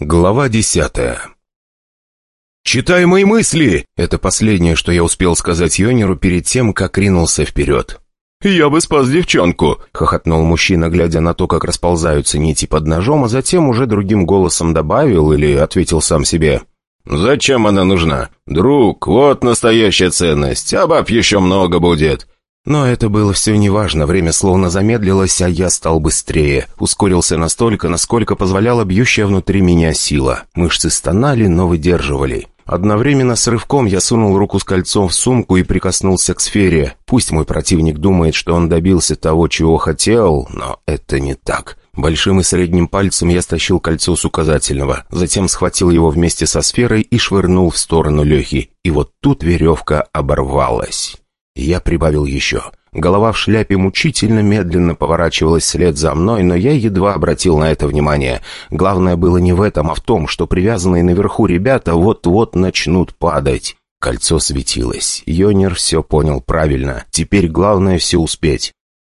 Глава десятая «Читай мои мысли!» — это последнее, что я успел сказать Йонеру перед тем, как ринулся вперед. «Я бы спас девчонку!» — хохотнул мужчина, глядя на то, как расползаются нити под ножом, а затем уже другим голосом добавил или ответил сам себе. «Зачем она нужна? Друг, вот настоящая ценность, а баб еще много будет!» Но это было все неважно, время словно замедлилось, а я стал быстрее. Ускорился настолько, насколько позволяла бьющая внутри меня сила. Мышцы стонали, но выдерживали. Одновременно с рывком я сунул руку с кольцом в сумку и прикоснулся к сфере. Пусть мой противник думает, что он добился того, чего хотел, но это не так. Большим и средним пальцем я стащил кольцо с указательного, затем схватил его вместе со сферой и швырнул в сторону Лехи. И вот тут веревка оборвалась. Я прибавил еще. Голова в шляпе мучительно медленно поворачивалась вслед за мной, но я едва обратил на это внимание. Главное было не в этом, а в том, что привязанные наверху ребята вот-вот начнут падать. Кольцо светилось. Йонер все понял правильно. Теперь главное все успеть.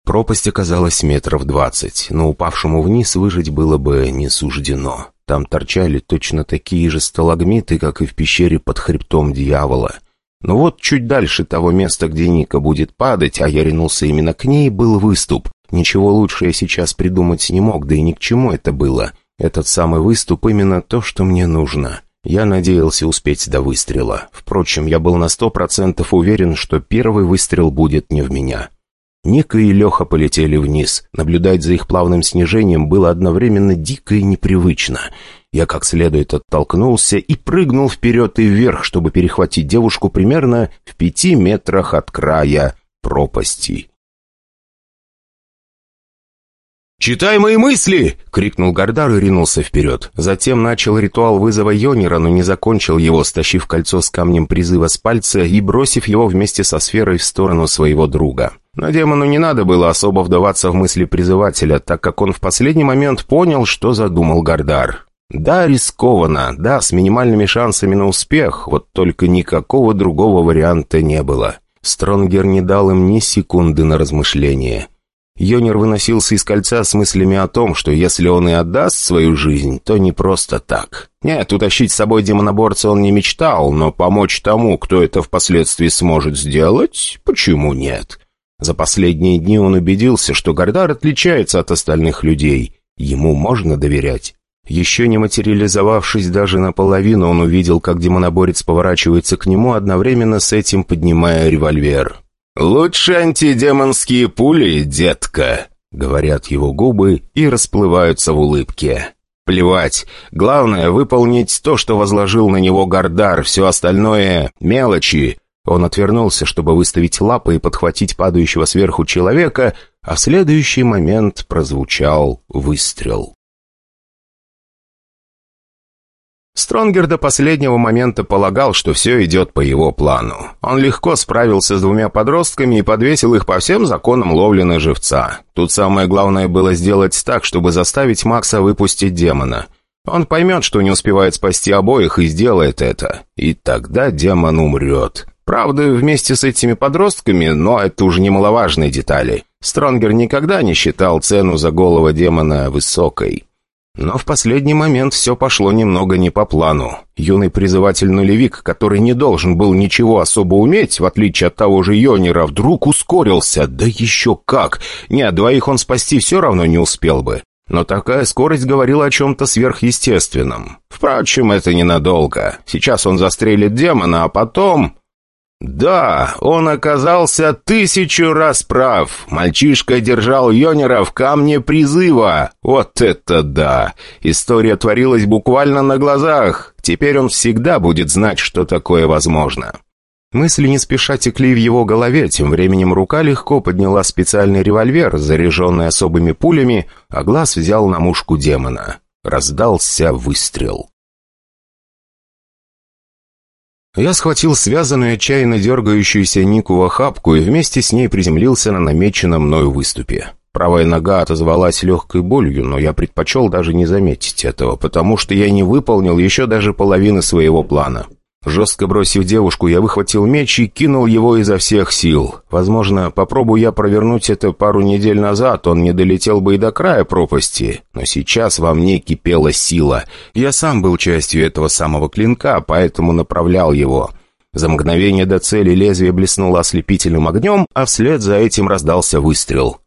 Пропасть оказалась метров двадцать, но упавшему вниз выжить было бы не суждено. Там торчали точно такие же сталагмиты, как и в пещере под хребтом дьявола. Но вот чуть дальше того места, где Ника будет падать, а я ринулся именно к ней, был выступ. Ничего лучше я сейчас придумать не мог, да и ни к чему это было. Этот самый выступ именно то, что мне нужно. Я надеялся успеть до выстрела. Впрочем, я был на сто процентов уверен, что первый выстрел будет не в меня. Ника и Леха полетели вниз. Наблюдать за их плавным снижением было одновременно дико и непривычно. Я как следует оттолкнулся и прыгнул вперед и вверх, чтобы перехватить девушку примерно в пяти метрах от края пропасти. «Читай мои мысли!» — крикнул Гардар и ринулся вперед. Затем начал ритуал вызова Йонера, но не закончил его, стащив кольцо с камнем призыва с пальца и бросив его вместе со сферой в сторону своего друга. Но демону не надо было особо вдаваться в мысли призывателя, так как он в последний момент понял, что задумал Гардар. Да, рискованно, да, с минимальными шансами на успех, вот только никакого другого варианта не было. Стронгер не дал им ни секунды на размышление. Йонер выносился из кольца с мыслями о том, что если он и отдаст свою жизнь, то не просто так. Нет, утащить с собой демоноборца он не мечтал, но помочь тому, кто это впоследствии сможет сделать, почему нет? За последние дни он убедился, что Гардар отличается от остальных людей. Ему можно доверять. Еще не материализовавшись даже наполовину, он увидел, как демоноборец поворачивается к нему, одновременно с этим поднимая револьвер. «Лучше антидемонские пули, детка», — говорят его губы и расплываются в улыбке. Плевать. Главное — выполнить то, что возложил на него Гардар, все остальное — мелочи. Он отвернулся, чтобы выставить лапы и подхватить падающего сверху человека, а в следующий момент прозвучал выстрел. Стронгер до последнего момента полагал, что все идет по его плану. Он легко справился с двумя подростками и подвесил их по всем законам ловли на живца. Тут самое главное было сделать так, чтобы заставить Макса выпустить демона. Он поймет, что не успевает спасти обоих и сделает это. И тогда демон умрет. Правда, вместе с этими подростками, но это уже немаловажные детали. Стронгер никогда не считал цену за голову демона высокой. Но в последний момент все пошло немного не по плану. Юный призыватель-нулевик, который не должен был ничего особо уметь, в отличие от того же Йонера, вдруг ускорился. Да еще как! Нет, двоих он спасти все равно не успел бы. Но такая скорость говорила о чем-то сверхъестественном. Впрочем, это ненадолго. Сейчас он застрелит демона, а потом... Да, он оказался тысячу раз прав. Мальчишка держал Йонера в камне призыва. Вот это да! История творилась буквально на глазах. Теперь он всегда будет знать, что такое возможно. Мысли не спеша текли в его голове, тем временем рука легко подняла специальный револьвер, заряженный особыми пулями, а глаз взял на мушку демона. Раздался выстрел. Я схватил связанную, отчаянно дергающуюся Нику в охапку и вместе с ней приземлился на намеченном мною выступе. Правая нога отозвалась легкой болью, но я предпочел даже не заметить этого, потому что я не выполнил еще даже половины своего плана. Жестко бросив девушку, я выхватил меч и кинул его изо всех сил. Возможно, попробую я провернуть это пару недель назад, он не долетел бы и до края пропасти. Но сейчас во мне кипела сила. Я сам был частью этого самого клинка, поэтому направлял его. За мгновение до цели лезвие блеснуло ослепительным огнем, а вслед за этим раздался выстрел.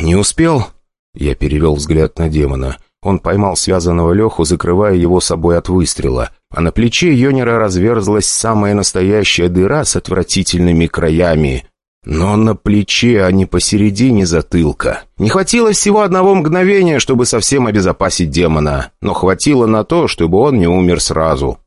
«Не успел?» Я перевел взгляд на демона. Он поймал связанного Леху, закрывая его собой от выстрела, а на плече Йонера разверзлась самая настоящая дыра с отвратительными краями. Но на плече, а не посередине затылка. Не хватило всего одного мгновения, чтобы совсем обезопасить демона, но хватило на то, чтобы он не умер сразу.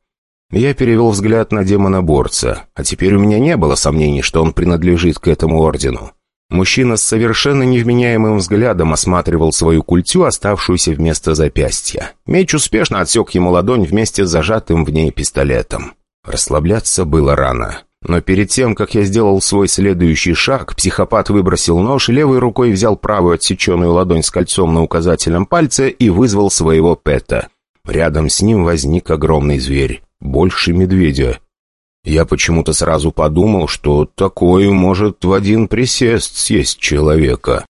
Я перевел взгляд на демона-борца, а теперь у меня не было сомнений, что он принадлежит к этому ордену. Мужчина с совершенно невменяемым взглядом осматривал свою культю, оставшуюся вместо запястья. Меч успешно отсек ему ладонь вместе с зажатым в ней пистолетом. Расслабляться было рано. Но перед тем, как я сделал свой следующий шаг, психопат выбросил нож, левой рукой взял правую отсеченную ладонь с кольцом на указательном пальце и вызвал своего пэта. Рядом с ним возник огромный зверь, больше медведя. Я почему-то сразу подумал, что такое может в один присест съесть человека.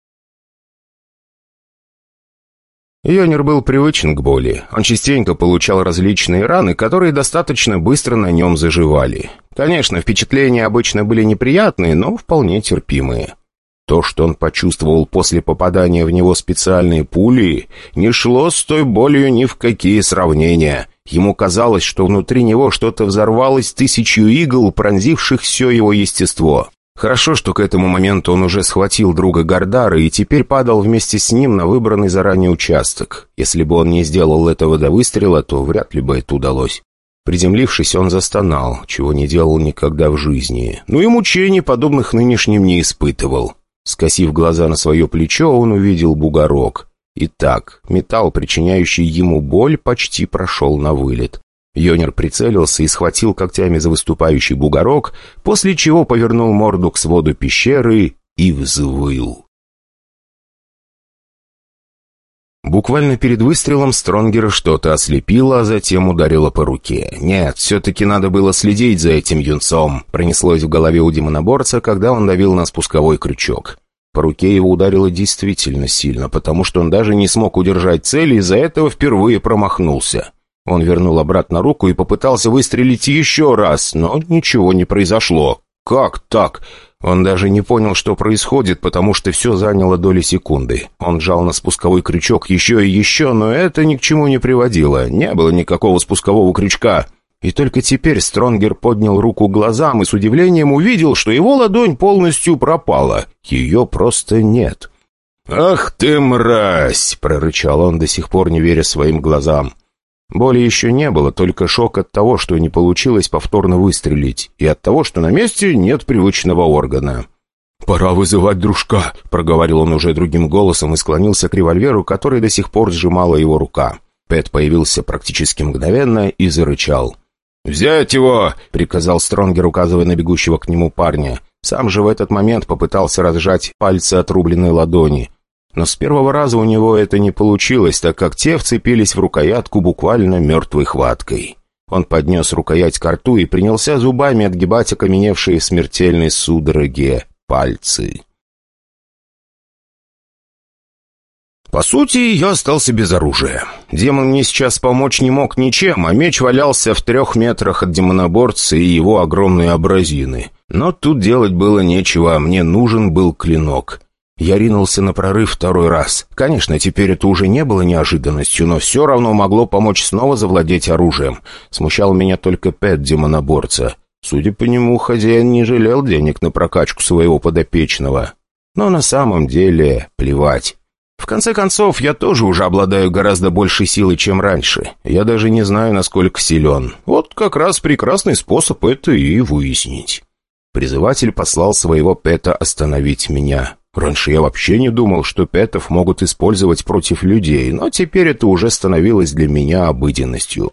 Йонер был привычен к боли. Он частенько получал различные раны, которые достаточно быстро на нем заживали. Конечно, впечатления обычно были неприятные, но вполне терпимые. То, что он почувствовал после попадания в него специальной пули, не шло с той болью ни в какие сравнения. Ему казалось, что внутри него что-то взорвалось тысячу игл, пронзивших все его естество. Хорошо, что к этому моменту он уже схватил друга Гардара и теперь падал вместе с ним на выбранный заранее участок. Если бы он не сделал этого до выстрела, то вряд ли бы это удалось. Приземлившись, он застонал, чего не делал никогда в жизни. Ну и мучений, подобных нынешним, не испытывал. Скосив глаза на свое плечо, он увидел бугорок. Итак, металл, причиняющий ему боль, почти прошел на вылет. Йонер прицелился и схватил когтями за выступающий бугорок, после чего повернул морду к своду пещеры и взвыл. Буквально перед выстрелом Стронгера что-то ослепило, а затем ударило по руке. Нет, все-таки надо было следить за этим юнцом. Пронеслось в голове у демоноборца, когда он давил на спусковой крючок. По руке его ударило действительно сильно, потому что он даже не смог удержать цель и из-за этого впервые промахнулся. Он вернул обратно руку и попытался выстрелить еще раз, но ничего не произошло. «Как так?» Он даже не понял, что происходит, потому что все заняло доли секунды. Он жал на спусковой крючок еще и еще, но это ни к чему не приводило. Не было никакого спускового крючка. И только теперь Стронгер поднял руку глазам и с удивлением увидел, что его ладонь полностью пропала. Ее просто нет. «Ах ты, мразь!» — прорычал он, до сих пор не веря своим глазам. Боли еще не было, только шок от того, что не получилось повторно выстрелить, и от того, что на месте нет привычного органа. «Пора вызывать дружка», — проговорил он уже другим голосом и склонился к револьверу, который до сих пор сжимала его рука. Пэт появился практически мгновенно и зарычал. «Взять его!» — приказал Стронгер, указывая на бегущего к нему парня. Сам же в этот момент попытался разжать пальцы отрубленной ладони. Но с первого раза у него это не получилось, так как те вцепились в рукоятку буквально мертвой хваткой. Он поднес рукоять к рту и принялся зубами отгибать окаменевшие в смертельной судороге пальцы. По сути, я остался без оружия. Демон мне сейчас помочь не мог ничем, а меч валялся в трех метрах от демоноборца и его огромной абразины. Но тут делать было нечего, а мне нужен был клинок. Я ринулся на прорыв второй раз. Конечно, теперь это уже не было неожиданностью, но все равно могло помочь снова завладеть оружием. Смущал меня только Пэт демоноборца. Судя по нему, хозяин не жалел денег на прокачку своего подопечного. Но на самом деле плевать. В конце концов, я тоже уже обладаю гораздо большей силой, чем раньше. Я даже не знаю, насколько силен. Вот как раз прекрасный способ это и выяснить. Призыватель послал своего Пэта остановить меня. Раньше я вообще не думал, что пэтов могут использовать против людей, но теперь это уже становилось для меня обыденностью.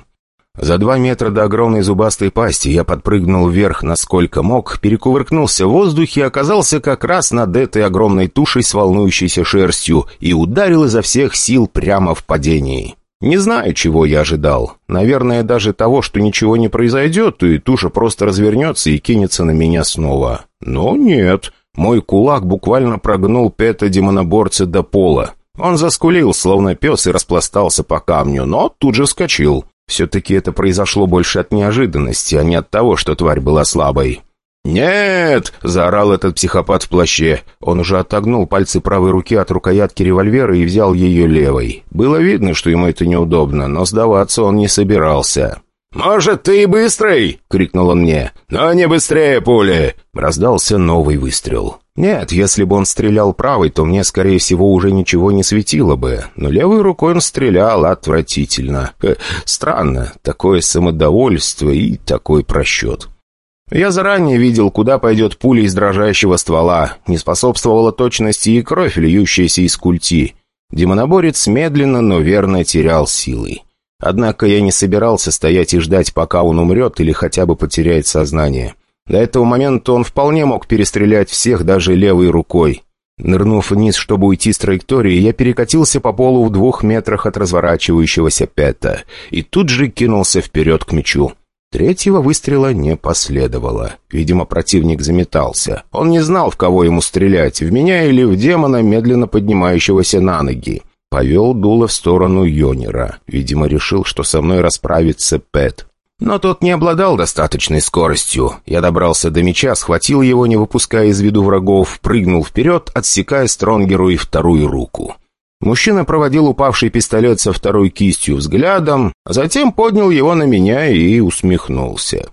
За два метра до огромной зубастой пасти я подпрыгнул вверх насколько мог, перекувыркнулся в воздухе и оказался как раз над этой огромной тушей с волнующейся шерстью и ударил изо всех сил прямо в падении. Не знаю, чего я ожидал. Наверное, даже того, что ничего не произойдет, и туша просто развернется и кинется на меня снова. Но нет. Мой кулак буквально прогнул пета-демоноборца до пола. Он заскулил, словно пес, и распластался по камню, но тут же вскочил. Все-таки это произошло больше от неожиданности, а не от того, что тварь была слабой. «Нет!» — заорал этот психопат в плаще. Он уже отогнул пальцы правой руки от рукоятки револьвера и взял ее левой. Было видно, что ему это неудобно, но сдаваться он не собирался. «Может, ты и быстрый?» — крикнул он мне. «Но не быстрее пули!» Раздался новый выстрел. Нет, если бы он стрелял правой, то мне, скорее всего, уже ничего не светило бы. Но левой рукой он стрелял отвратительно. Э, странно, такое самодовольство и такой просчет. Я заранее видел, куда пойдет пуля из дрожащего ствола. Не способствовала точности и кровь, льющаяся из культи. Демоноборец медленно, но верно терял силы. Однако я не собирался стоять и ждать, пока он умрет или хотя бы потеряет сознание. До этого момента он вполне мог перестрелять всех даже левой рукой. Нырнув вниз, чтобы уйти с траектории, я перекатился по полу в двух метрах от разворачивающегося пята и тут же кинулся вперед к мячу. Третьего выстрела не последовало. Видимо, противник заметался. Он не знал, в кого ему стрелять, в меня или в демона, медленно поднимающегося на ноги. Повел дуло в сторону Йонера. Видимо, решил, что со мной расправится Пэт. Но тот не обладал достаточной скоростью. Я добрался до меча, схватил его, не выпуская из виду врагов, прыгнул вперед, отсекая Стронгеру и вторую руку. Мужчина проводил упавший пистолет со второй кистью взглядом, а затем поднял его на меня и усмехнулся.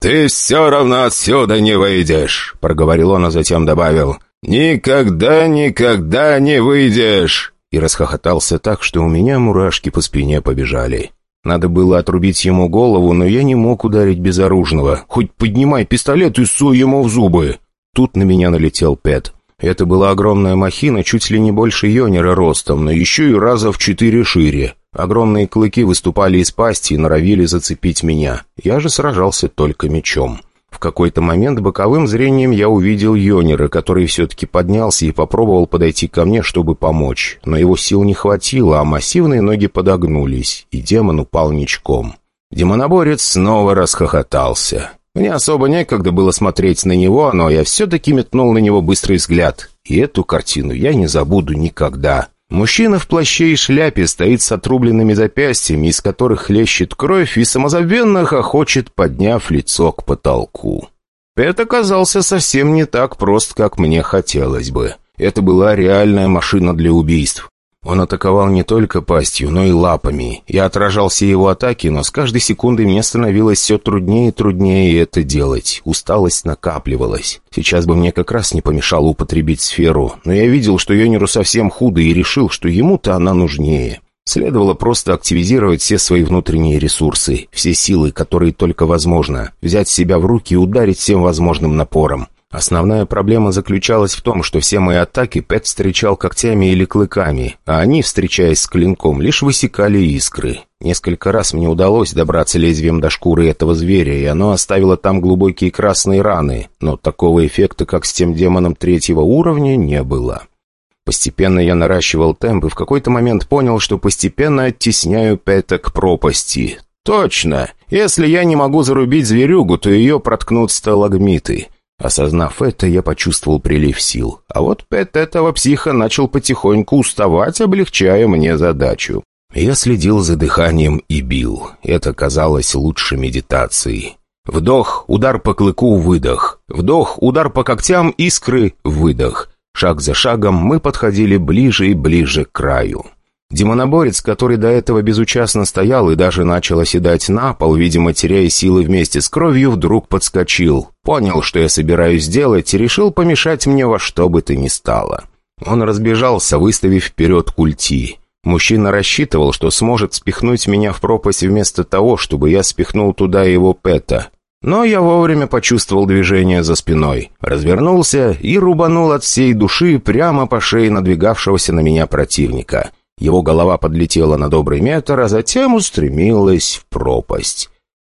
«Ты все равно отсюда не выйдешь», — проговорил он, а затем добавил. «Никогда, никогда не выйдешь!» И расхохотался так, что у меня мурашки по спине побежали. Надо было отрубить ему голову, но я не мог ударить безоружного. Хоть поднимай пистолет и суй ему в зубы. Тут на меня налетел Пэт. Это была огромная махина, чуть ли не больше Йонера ростом, но еще и раза в четыре шире. Огромные клыки выступали из пасти и норовили зацепить меня. Я же сражался только мечом. В какой-то момент боковым зрением я увидел Йонера, который все-таки поднялся и попробовал подойти ко мне, чтобы помочь. Но его сил не хватило, а массивные ноги подогнулись, и демон упал ничком. Демоноборец снова расхохотался. Мне особо некогда было смотреть на него, но я все-таки метнул на него быстрый взгляд. И эту картину я не забуду никогда. Мужчина в плаще и шляпе стоит с отрубленными запястьями, из которых хлещет кровь, и самозабвенно хохочет, подняв лицо к потолку. Это оказался совсем не так прост, как мне хотелось бы. Это была реальная машина для убийств. Он атаковал не только пастью, но и лапами. Я отражал все его атаки, но с каждой секундой мне становилось все труднее и труднее это делать. Усталость накапливалась. Сейчас бы мне как раз не помешало употребить сферу, но я видел, что Йонеру совсем худо и решил, что ему-то она нужнее. Следовало просто активизировать все свои внутренние ресурсы, все силы, которые только возможно, взять себя в руки и ударить всем возможным напором. Основная проблема заключалась в том, что все мои атаки Пэт встречал когтями или клыками, а они, встречаясь с клинком, лишь высекали искры. Несколько раз мне удалось добраться лезвием до шкуры этого зверя, и оно оставило там глубокие красные раны, но такого эффекта, как с тем демоном третьего уровня, не было. Постепенно я наращивал темп и в какой-то момент понял, что постепенно оттесняю Пэта к пропасти. Точно! Если я не могу зарубить зверюгу, то ее проткнут сталагмиты. Осознав это, я почувствовал прилив сил. А вот Пэт этого психа начал потихоньку уставать, облегчая мне задачу. Я следил за дыханием и бил. Это казалось лучше медитации. Вдох, удар по клыку, выдох. Вдох, удар по когтям, искры, выдох. Шаг за шагом мы подходили ближе и ближе к краю. Демоноборец, который до этого безучастно стоял и даже начал оседать на пол, видимо, теряя силы вместе с кровью, вдруг подскочил. Понял, что я собираюсь сделать, и решил помешать мне во что бы то ни стало. Он разбежался, выставив вперед культи. Мужчина рассчитывал, что сможет спихнуть меня в пропасть вместо того, чтобы я спихнул туда его пэта. Но я вовремя почувствовал движение за спиной, развернулся и рубанул от всей души прямо по шее надвигавшегося на меня противника. Его голова подлетела на добрый метр, а затем устремилась в пропасть.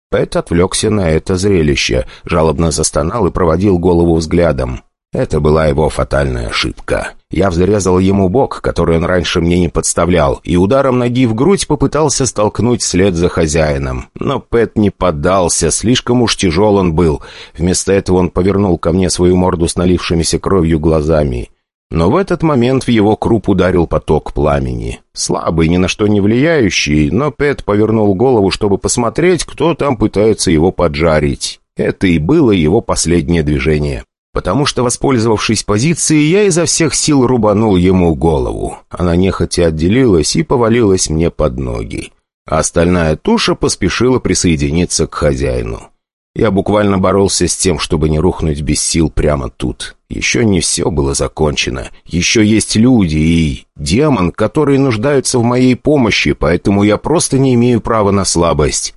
Пэт отвлекся на это зрелище, жалобно застонал и проводил голову взглядом. Это была его фатальная ошибка. Я взрезал ему бок, который он раньше мне не подставлял, и ударом ноги в грудь попытался столкнуть вслед за хозяином. Но Пэт не поддался, слишком уж тяжел он был. Вместо этого он повернул ко мне свою морду с налившимися кровью глазами. Но в этот момент в его круп ударил поток пламени. Слабый, ни на что не влияющий, но Пэт повернул голову, чтобы посмотреть, кто там пытается его поджарить. Это и было его последнее движение. Потому что, воспользовавшись позицией, я изо всех сил рубанул ему голову. Она нехотя отделилась и повалилась мне под ноги. А остальная туша поспешила присоединиться к хозяину. Я буквально боролся с тем, чтобы не рухнуть без сил прямо тут. Еще не все было закончено. Еще есть люди и демон, которые нуждаются в моей помощи, поэтому я просто не имею права на слабость.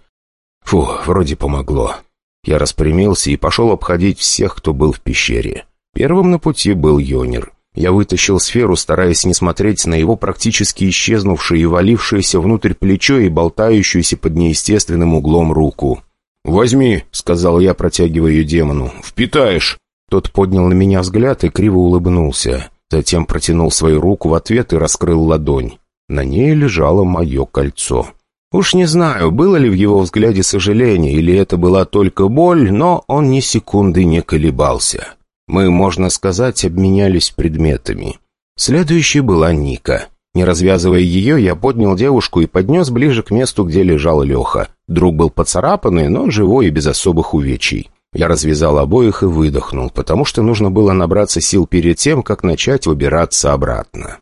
Фу, вроде помогло. Я распрямился и пошел обходить всех, кто был в пещере. Первым на пути был Йонер. Я вытащил сферу, стараясь не смотреть на его практически исчезнувшее и валившееся внутрь плечо и болтающуюся под неестественным углом руку. «Возьми», — сказал я, протягивая ее демону. «Впитаешь». Тот поднял на меня взгляд и криво улыбнулся. Затем протянул свою руку в ответ и раскрыл ладонь. На ней лежало мое кольцо. Уж не знаю, было ли в его взгляде сожаление, или это была только боль, но он ни секунды не колебался. Мы, можно сказать, обменялись предметами. Следующей была Ника. Не развязывая ее, я поднял девушку и поднес ближе к месту, где лежал Леха. Друг был поцарапанный, но живой и без особых увечий. Я развязал обоих и выдохнул, потому что нужно было набраться сил перед тем, как начать выбираться обратно.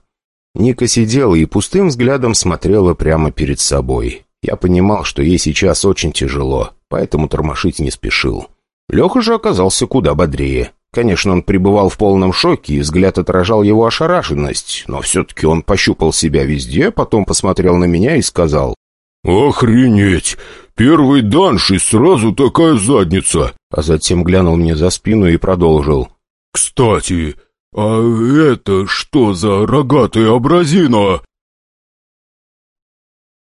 Ника сидела и пустым взглядом смотрела прямо перед собой. Я понимал, что ей сейчас очень тяжело, поэтому тормошить не спешил. Леха же оказался куда бодрее. Конечно, он пребывал в полном шоке, и взгляд отражал его ошарашенность, но все-таки он пощупал себя везде, потом посмотрел на меня и сказал «Охренеть! Первый данж и сразу такая задница!» А затем глянул мне за спину и продолжил. «Кстати, а это что за рогатая абразина?»